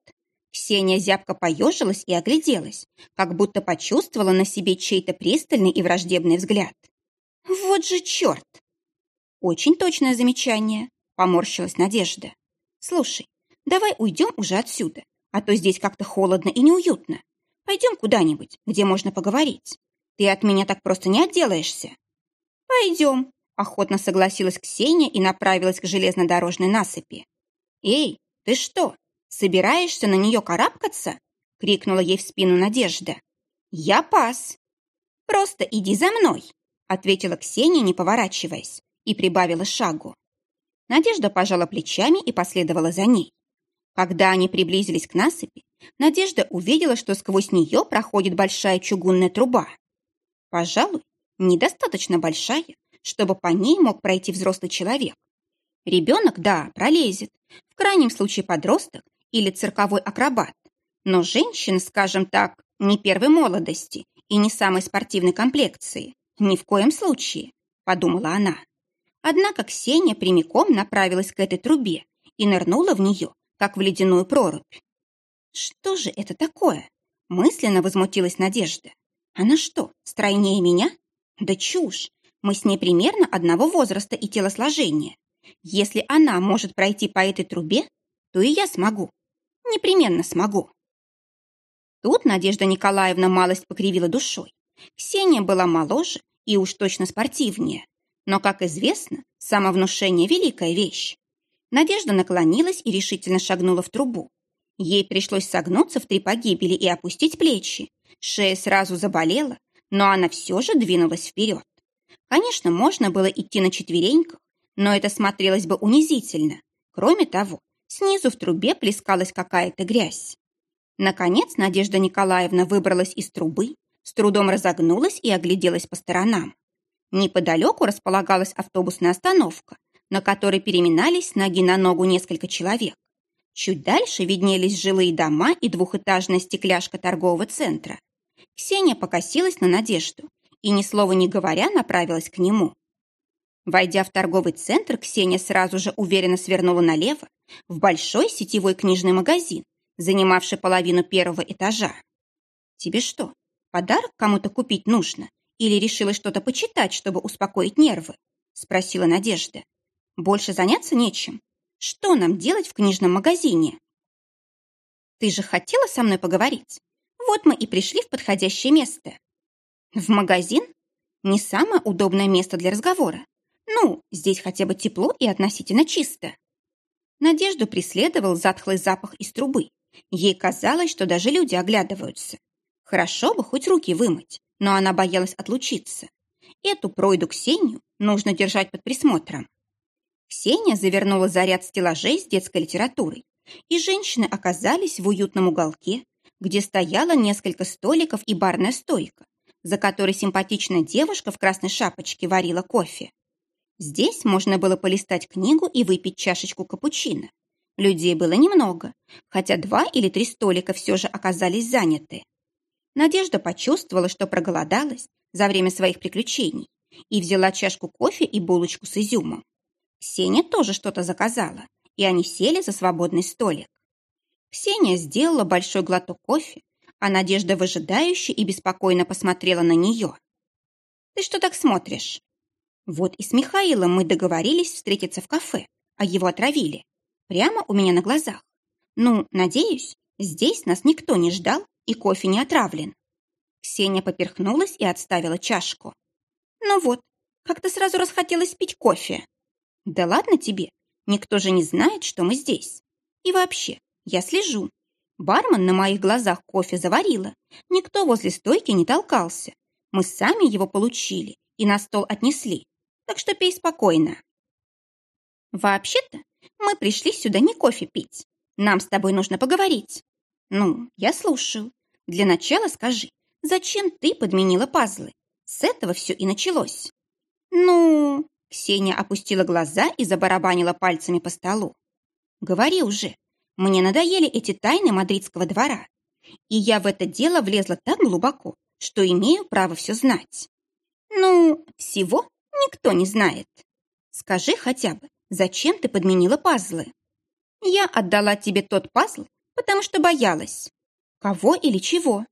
Ксения зябко поежилась и огляделась, как будто почувствовала на себе чей-то пристальный и враждебный взгляд. Вот же черт! Очень точное замечание, поморщилась Надежда. Слушай, давай уйдем уже отсюда, а то здесь как-то холодно и неуютно. Пойдем куда-нибудь, где можно поговорить. Ты от меня так просто не отделаешься. Пойдем, охотно согласилась Ксения и направилась к железнодорожной насыпи. Эй, ты что, собираешься на нее карабкаться? крикнула ей в спину Надежда. Я пас. Просто иди за мной, ответила Ксения, не поворачиваясь, и прибавила шагу. Надежда пожала плечами и последовала за ней. Когда они приблизились к насыпи, Надежда увидела, что сквозь нее проходит большая чугунная труба. Пожалуй, недостаточно большая, чтобы по ней мог пройти взрослый человек. Ребенок, да, пролезет, в крайнем случае подросток или цирковой акробат. Но женщина, скажем так, не первой молодости и не самой спортивной комплекции. Ни в коем случае, подумала она. Однако Ксения прямиком направилась к этой трубе и нырнула в нее, как в ледяную прорубь. «Что же это такое?» – мысленно возмутилась Надежда. «Она что, стройнее меня? Да чушь! Мы с ней примерно одного возраста и телосложения. Если она может пройти по этой трубе, то и я смогу. Непременно смогу». Тут Надежда Николаевна малость покривила душой. Ксения была моложе и уж точно спортивнее. Но, как известно, самовнушение – великая вещь. Надежда наклонилась и решительно шагнула в трубу. Ей пришлось согнуться в три погибели и опустить плечи. Шея сразу заболела, но она все же двинулась вперед. Конечно, можно было идти на четвереньках, но это смотрелось бы унизительно. Кроме того, снизу в трубе плескалась какая-то грязь. Наконец Надежда Николаевна выбралась из трубы, с трудом разогнулась и огляделась по сторонам. Неподалеку располагалась автобусная остановка, на которой переминались ноги на ногу несколько человек. Чуть дальше виднелись жилые дома и двухэтажная стекляшка торгового центра. Ксения покосилась на Надежду и, ни слова не говоря, направилась к нему. Войдя в торговый центр, Ксения сразу же уверенно свернула налево в большой сетевой книжный магазин, занимавший половину первого этажа. «Тебе что, подарок кому-то купить нужно?» Или решила что-то почитать, чтобы успокоить нервы? Спросила Надежда. Больше заняться нечем. Что нам делать в книжном магазине? Ты же хотела со мной поговорить? Вот мы и пришли в подходящее место. В магазин? Не самое удобное место для разговора. Ну, здесь хотя бы тепло и относительно чисто. Надежду преследовал затхлый запах из трубы. Ей казалось, что даже люди оглядываются. Хорошо бы хоть руки вымыть но она боялась отлучиться. Эту пройду Ксению нужно держать под присмотром. Ксения завернула заряд стеллажей с детской литературой, и женщины оказались в уютном уголке, где стояло несколько столиков и барная стойка, за которой симпатичная девушка в красной шапочке варила кофе. Здесь можно было полистать книгу и выпить чашечку капучино. Людей было немного, хотя два или три столика все же оказались заняты. Надежда почувствовала, что проголодалась за время своих приключений и взяла чашку кофе и булочку с изюмом. Ксения тоже что-то заказала, и они сели за свободный столик. Ксения сделала большой глоток кофе, а Надежда выжидающе и беспокойно посмотрела на нее. «Ты что так смотришь?» «Вот и с Михаилом мы договорились встретиться в кафе, а его отравили. Прямо у меня на глазах. Ну, надеюсь, здесь нас никто не ждал и кофе не отравлен. Ксения поперхнулась и отставила чашку. Ну вот, как-то сразу расхотелось пить кофе. Да ладно тебе, никто же не знает, что мы здесь. И вообще, я слежу. Бармен на моих глазах кофе заварила. Никто возле стойки не толкался. Мы сами его получили и на стол отнесли. Так что пей спокойно. Вообще-то мы пришли сюда не кофе пить. Нам с тобой нужно поговорить. Ну, я слушаю. Для начала скажи, зачем ты подменила пазлы? С этого все и началось. Ну, Ксения опустила глаза и забарабанила пальцами по столу. Говори уже, мне надоели эти тайны мадридского двора. И я в это дело влезла так глубоко, что имею право все знать. Ну, всего никто не знает. Скажи хотя бы, зачем ты подменила пазлы? Я отдала тебе тот пазл, потому что боялась. Кого или чего?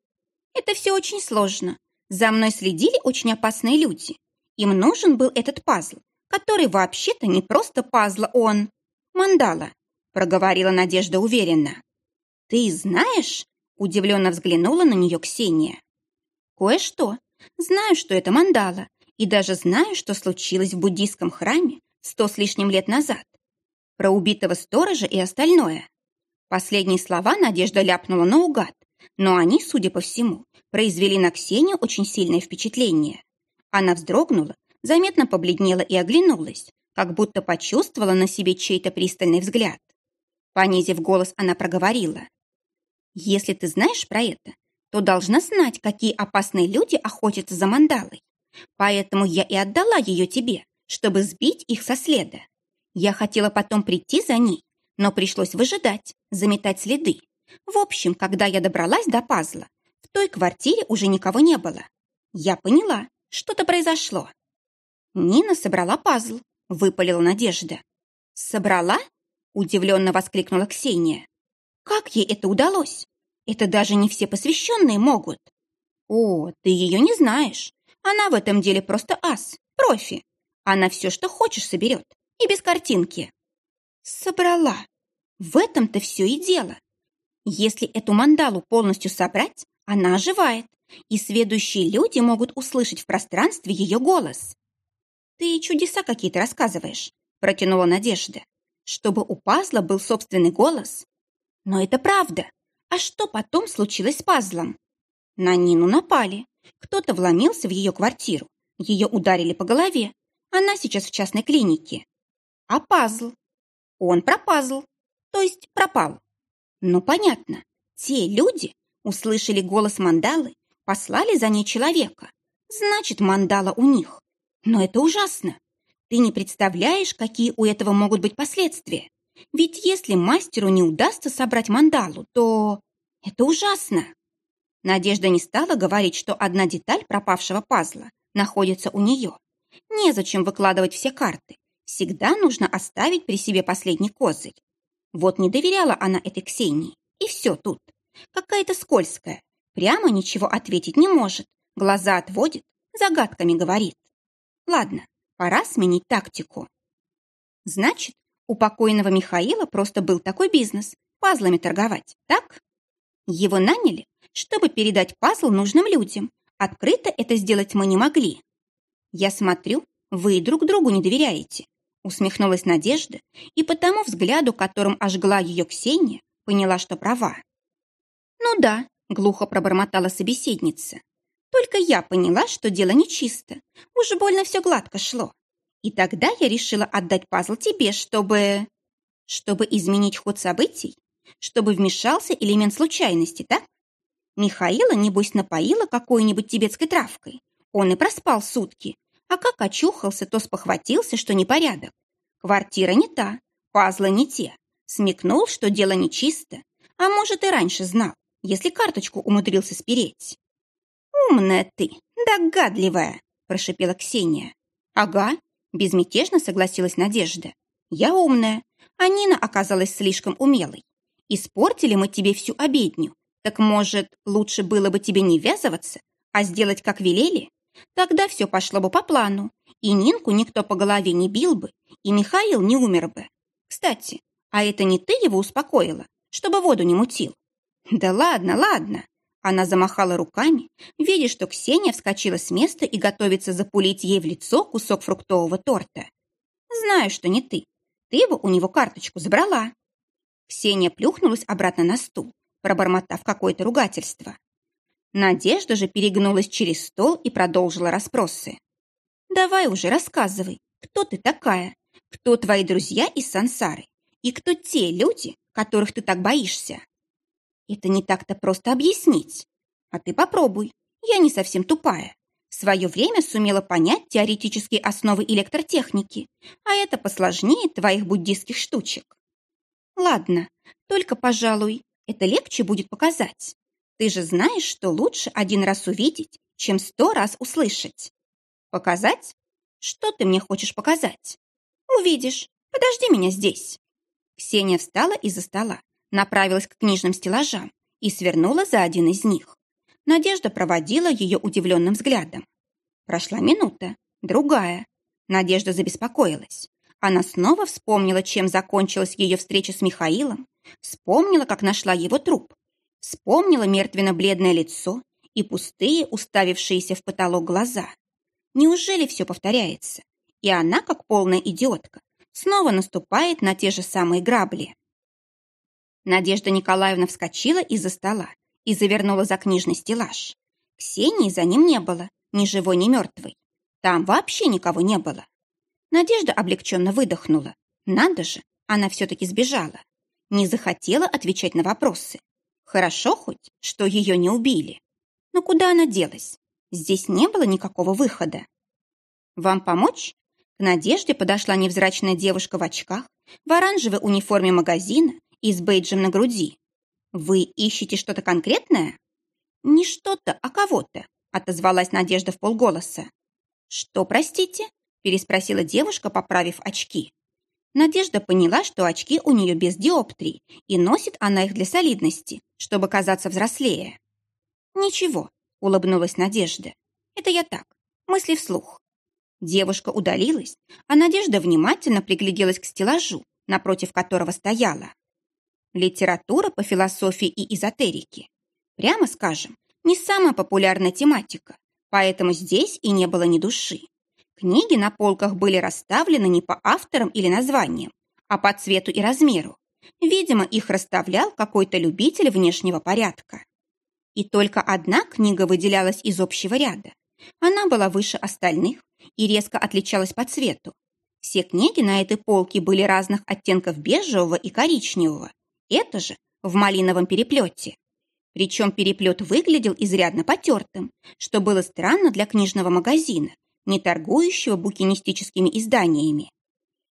Это все очень сложно. За мной следили очень опасные люди. Им нужен был этот пазл, который вообще-то не просто пазл, он... Мандала, проговорила Надежда уверенно. Ты знаешь? Удивленно взглянула на нее Ксения. Кое-что. Знаю, что это мандала, и даже знаю, что случилось в буддийском храме сто с лишним лет назад. Про убитого сторожа и остальное. Последние слова Надежда ляпнула наугад, но они, судя по всему, произвели на Ксению очень сильное впечатление. Она вздрогнула, заметно побледнела и оглянулась, как будто почувствовала на себе чей-то пристальный взгляд. Понизив голос, она проговорила. «Если ты знаешь про это, то должна знать, какие опасные люди охотятся за мандалой. Поэтому я и отдала ее тебе, чтобы сбить их со следа. Я хотела потом прийти за ней, но пришлось выжидать, заметать следы. В общем, когда я добралась до пазла, в той квартире уже никого не было. Я поняла, что-то произошло. Нина собрала пазл, выпалила Надежда. «Собрала?» – удивленно воскликнула Ксения. «Как ей это удалось? Это даже не все посвященные могут». «О, ты ее не знаешь. Она в этом деле просто ас, профи. Она все, что хочешь, соберет. И без картинки». «Собрала. В этом-то все и дело. Если эту мандалу полностью собрать, она оживает, и следующие люди могут услышать в пространстве ее голос. «Ты чудеса какие-то рассказываешь», — протянула Надежда. «Чтобы у пазла был собственный голос». «Но это правда. А что потом случилось с пазлом?» На Нину напали. Кто-то вломился в ее квартиру. Ее ударили по голове. Она сейчас в частной клинике. А пазл? Он пропазл. То есть пропал. Ну, понятно. Те люди услышали голос мандалы, послали за ней человека. Значит, мандала у них. Но это ужасно. Ты не представляешь, какие у этого могут быть последствия. Ведь если мастеру не удастся собрать мандалу, то это ужасно. Надежда не стала говорить, что одна деталь пропавшего пазла находится у нее. Незачем выкладывать все карты. Всегда нужно оставить при себе последний козырь. Вот не доверяла она этой Ксении. И все тут. Какая-то скользкая. Прямо ничего ответить не может. Глаза отводит, загадками говорит. Ладно, пора сменить тактику. Значит, у покойного Михаила просто был такой бизнес – пазлами торговать, так? Его наняли, чтобы передать пазл нужным людям. Открыто это сделать мы не могли. Я смотрю, вы друг другу не доверяете. Усмехнулась Надежда, и по тому взгляду, которым ожгла ее Ксения, поняла, что права. «Ну да», — глухо пробормотала собеседница. Только я поняла, что дело нечисто. Уж больно все гладко шло. И тогда я решила отдать пазл тебе, чтобы... Чтобы изменить ход событий? Чтобы вмешался элемент случайности, так? Михаила, небось, напоила какой-нибудь тибетской травкой. Он и проспал сутки. А как очухался, то спохватился, что непорядок. Квартира не та, пазлы не те. Смекнул, что дело нечисто. А может, и раньше знал, если карточку умудрился спереть. «Умная ты, догадливая!» – прошипела Ксения. «Ага», – безмятежно согласилась Надежда. «Я умная, а Нина оказалась слишком умелой. Испортили мы тебе всю обедню. Так, может, лучше было бы тебе не ввязываться, а сделать, как велели? Тогда все пошло бы по плану, и Нинку никто по голове не бил бы, и Михаил не умер бы. Кстати, а это не ты его успокоила, чтобы воду не мутил? Да ладно, ладно, она замахала руками, видя, что Ксения вскочила с места и готовится запулить ей в лицо кусок фруктового торта. «Знаю, что не ты. Ты бы у него карточку забрала». Ксения плюхнулась обратно на стул, пробормотав какое-то ругательство. Надежда же перегнулась через стол и продолжила расспросы. «Давай уже рассказывай, кто ты такая, кто твои друзья из сансары и кто те люди, которых ты так боишься?» Это не так-то просто объяснить. А ты попробуй. Я не совсем тупая. В свое время сумела понять теоретические основы электротехники, а это посложнее твоих буддийских штучек. Ладно, только, пожалуй, это легче будет показать. Ты же знаешь, что лучше один раз увидеть, чем сто раз услышать. Показать? Что ты мне хочешь показать? Увидишь. Подожди меня здесь. Ксения встала из-за стола, направилась к книжным стеллажам и свернула за один из них. Надежда проводила ее удивленным взглядом. Прошла минута, другая. Надежда забеспокоилась. Она снова вспомнила, чем закончилась ее встреча с Михаилом, вспомнила, как нашла его труп, вспомнила мертвенно-бледное лицо и пустые, уставившиеся в потолок глаза. Неужели все повторяется? И она, как полная идиотка, снова наступает на те же самые грабли. Надежда Николаевна вскочила из-за стола и завернула за книжный стеллаж. Ксении за ним не было, ни живой, ни мертвой. Там вообще никого не было. Надежда облегченно выдохнула. Надо же, она все-таки сбежала. Не захотела отвечать на вопросы. Хорошо хоть, что ее не убили. Но куда она делась? Здесь не было никакого выхода. «Вам помочь?» К Надежде подошла невзрачная девушка в очках, в оранжевой униформе магазина и с бейджем на груди. «Вы ищете что-то конкретное?» «Не что-то, а кого-то», — отозвалась Надежда в полголоса. «Что, простите?» — переспросила девушка, поправив очки. Надежда поняла, что очки у нее без диоптрий, и носит она их для солидности, чтобы казаться взрослее. «Ничего», — улыбнулась Надежда. «Это я так, мысли вслух». Девушка удалилась, а Надежда внимательно пригляделась к стеллажу, напротив которого стояла. Литература по философии и эзотерике. Прямо скажем, не самая популярная тематика, поэтому здесь и не было ни души. Книги на полках были расставлены не по авторам или названиям, а по цвету и размеру. Видимо, их расставлял какой-то любитель внешнего порядка. И только одна книга выделялась из общего ряда. Она была выше остальных и резко отличалась по цвету. Все книги на этой полке были разных оттенков бежевого и коричневого. Это же в малиновом переплете. Причем переплет выглядел изрядно потертым, что было странно для книжного магазина, не торгующего букинистическими изданиями.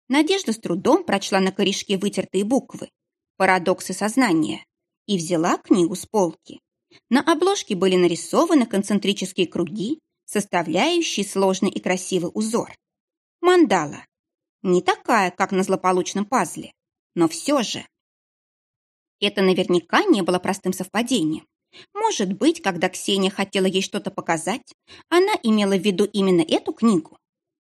Надежда с трудом прочла на корешке вытертые буквы «Парадоксы сознания» и взяла книгу с полки. На обложке были нарисованы концентрические круги, составляющие сложный и красивый узор. Мандала. Не такая, как на злополучном пазле, но все же. Это наверняка не было простым совпадением. Может быть, когда Ксения хотела ей что-то показать, она имела в виду именно эту книгу.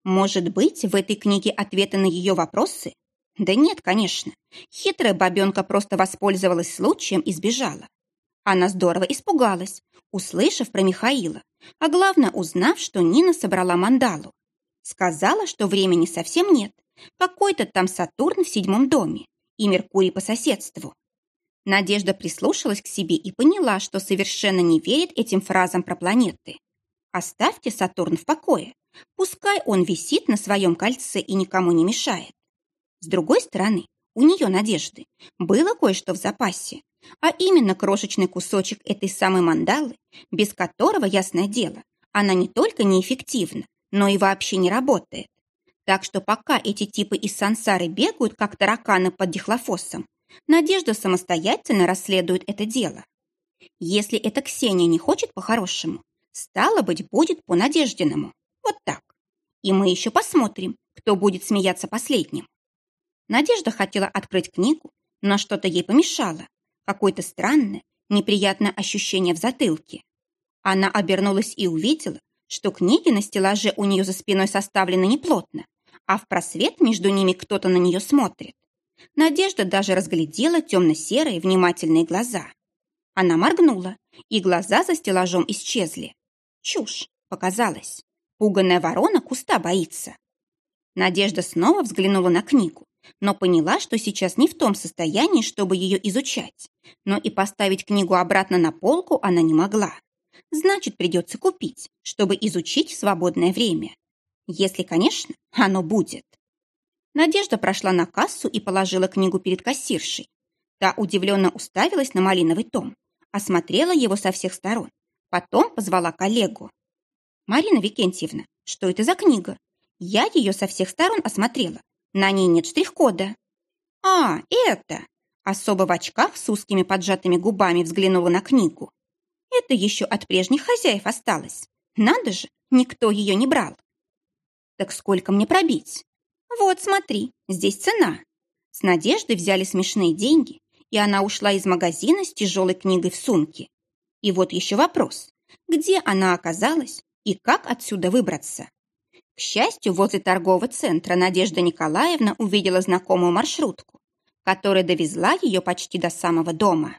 Может быть, в этой книге ответы на ее вопросы? Да нет, конечно. Хитрая бабенка просто воспользовалась случаем и сбежала. Она здорово испугалась, услышав про Михаила, а главное, узнав, что Нина собрала мандалу. Сказала, что времени совсем нет, какой-то там Сатурн в седьмом доме и Меркурий по соседству. Надежда прислушалась к себе и поняла, что совершенно не верит этим фразам про планеты. Оставьте Сатурн в покое. Пускай он висит на своем кольце и никому не мешает. С другой стороны, у нее, Надежды, было кое-что в запасе, а именно крошечный кусочек этой самой мандалы, без которого, ясное дело, она не только неэффективна, но и вообще не работает. Так что пока эти типы из сансары бегают, как тараканы под дихлофосом, Надежда самостоятельно расследует это дело. Если эта Ксения не хочет по-хорошему, стало быть, будет по-надежденному. Вот так. И мы еще посмотрим, кто будет смеяться последним. Надежда хотела открыть книгу, но что-то ей помешало. Какое-то странное, неприятное ощущение в затылке. Она обернулась и увидела, что книги на стеллаже у нее за спиной составлены неплотно, а в просвет между ними кто-то на нее смотрит. Надежда даже разглядела темно-серые внимательные глаза. Она моргнула, и глаза за стеллажом исчезли. Чушь, показалось. Пуганная ворона куста боится. Надежда снова взглянула на книгу, но поняла, что сейчас не в том состоянии, чтобы ее изучать. Но и поставить книгу обратно на полку она не могла. Значит, придется купить, чтобы изучить в свободное время. Если, конечно, оно будет. Надежда прошла на кассу и положила книгу перед кассиршей. Та удивленно уставилась на малиновый том, осмотрела его со всех сторон. Потом позвала коллегу. «Марина Викентьевна, что это за книга? Я ее со всех сторон осмотрела. На ней нет штрих-кода». «А, это!» Особо в очках с узкими поджатыми губами взглянула на книгу. «Это еще от прежних хозяев осталось. Надо же, никто ее не брал. Так сколько мне пробить? Вот, смотри, здесь цена. С Надеждой взяли смешные деньги, и она ушла из магазина с тяжелой книгой в сумке. И вот еще вопрос. Где она оказалась и как отсюда выбраться? К счастью, возле торгового центра Надежда Николаевна увидела знакомую маршрутку, которая довезла ее почти до самого дома.